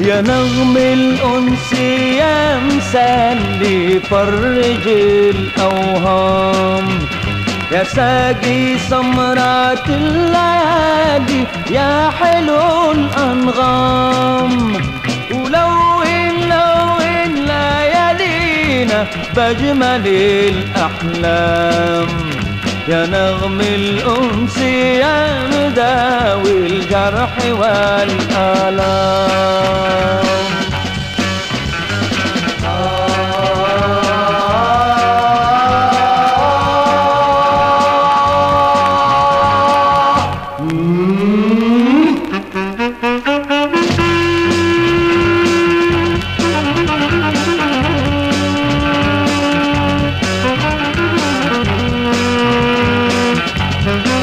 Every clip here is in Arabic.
يا نغم الأنس يا مسلي فرج الأوهام. يا ساقي سمرات الليالي يا حلو الأنغام. ولون لون ليالينا بأجمل الأحلام. يا نغم الأنس يا مداوي الجرح والآلام.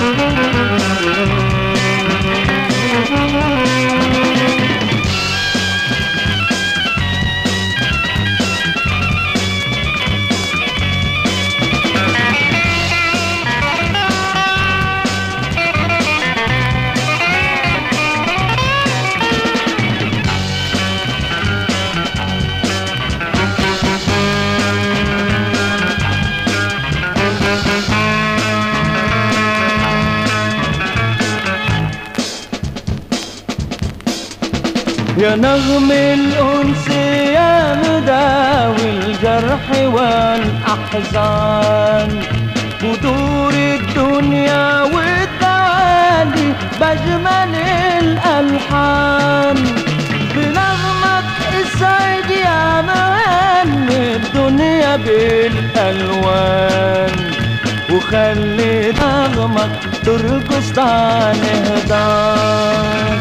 Música يا نغم الأنس يا مداوي الجرح والأحزان. ودور الدنيا والدوالي بأجمل الألحان. بنغمة السعيد يا مهن الدنيا بالألوان. وخلي نغمك ترقص تاني هدان.